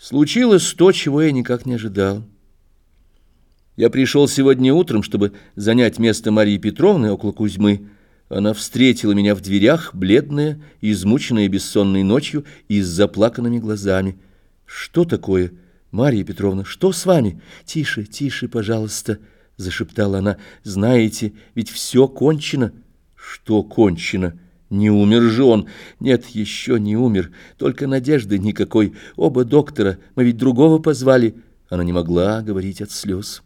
Случилось то, чего я никак не ожидал. Я пришел сегодня утром, чтобы занять место Марии Петровны около Кузьмы. Она встретила меня в дверях, бледная, измученная бессонной ночью и с заплаканными глазами. «Что такое, Мария Петровна, что с вами?» «Тише, тише, пожалуйста», — зашептала она. «Знаете, ведь все кончено». «Что кончено?» Не умер же он. Нет, еще не умер. Только надежды никакой. Оба доктора. Мы ведь другого позвали. Она не могла говорить от слез.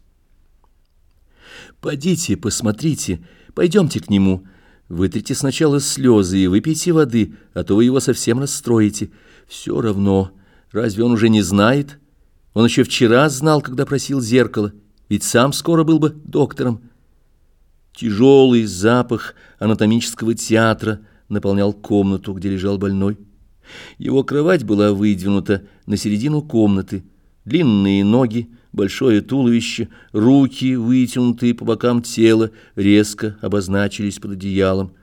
Пойдите, посмотрите. Пойдемте к нему. Вытрите сначала слезы и выпейте воды, а то вы его совсем расстроите. Все равно. Разве он уже не знает? Он еще вчера знал, когда просил зеркало. Ведь сам скоро был бы доктором. Тяжелый запах анатомического театра — наполнял комнату, где лежал больной. Его кровать была выдвинута на середину комнаты. Длинные ноги, большое туловище, руки, вытянутые по бокам тела, резко обозначились под одеялом.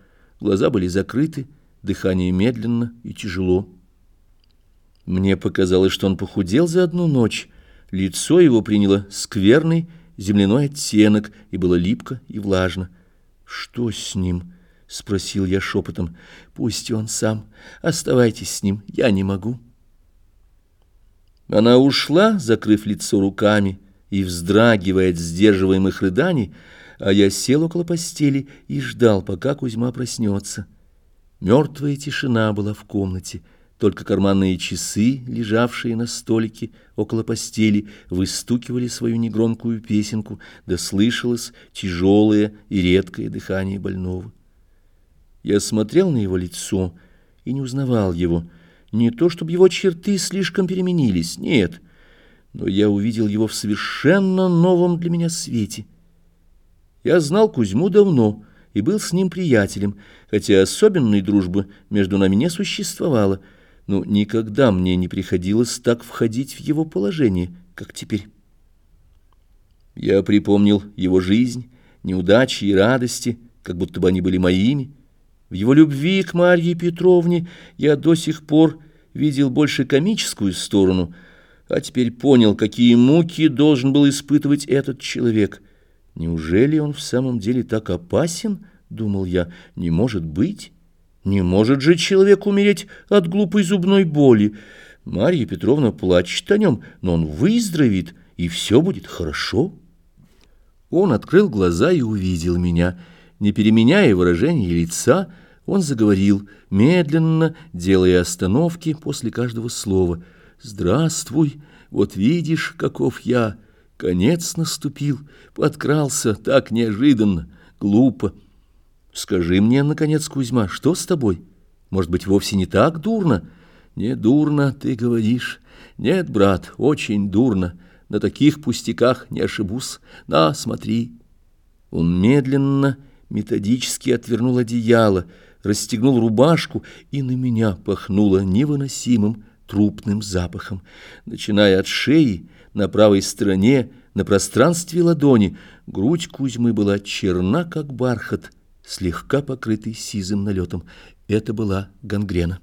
Глаза были закрыты, дыхание медленно и тяжело. Мне показалось, что он похудел за одну ночь. Лицо его приняло скверный земляной оттенок и было липко и влажно. Что с ним? — спросил я шепотом. — Пусть он сам. Оставайтесь с ним. Я не могу. Она ушла, закрыв лицо руками и вздрагивая от сдерживаемых рыданий, а я сел около постели и ждал, пока Кузьма проснется. Мертвая тишина была в комнате, только карманные часы, лежавшие на столике около постели, выстукивали свою негромкую песенку, да слышалось тяжелое и редкое дыхание больного. Я смотрел на его лицо и не узнавал его. Не то, чтобы его черты слишком переменились, нет, но я увидел его в совершенно новом для меня свете. Я знал Кузьму давно и был с ним приятелем, хотя особенной дружбы между нами не существовало, но никогда мне не приходилось так входить в его положение, как теперь. Я припомнил его жизнь, неудачи и радости, как будто бы они были моими, в его любви к Марье Петровне я до сих пор видел больше комическую сторону, а теперь понял, какие муки должен был испытывать этот человек. Неужели он в самом деле так опасен, думал я, не может быть? Не может же человек умереть от глупой зубной боли. Марья Петровна плачет о нем, но он выздоровеет, и все будет хорошо. Он открыл глаза и увидел меня, не переменяя выражения лица, он заговорил, медленно, делая остановки после каждого слова. «Здравствуй, вот видишь, каков я. Конец наступил, подкрался так неожиданно, глупо. Скажи мне, наконец, Кузьма, что с тобой? Может быть, вовсе не так дурно?» «Не дурно, ты говоришь. Нет, брат, очень дурно. На таких пустяках не ошибусь. На, смотри». Он медленно, методически отвернул одеяло, расстегнул рубашку, и на меня пахнуло невыносимым трупным запахом. Начиная от шеи, на правой стороне, на пространстве ладони, грудь Кузьмы была черна, как бархат, слегка покрытый сизым налетом. Это была гангрена.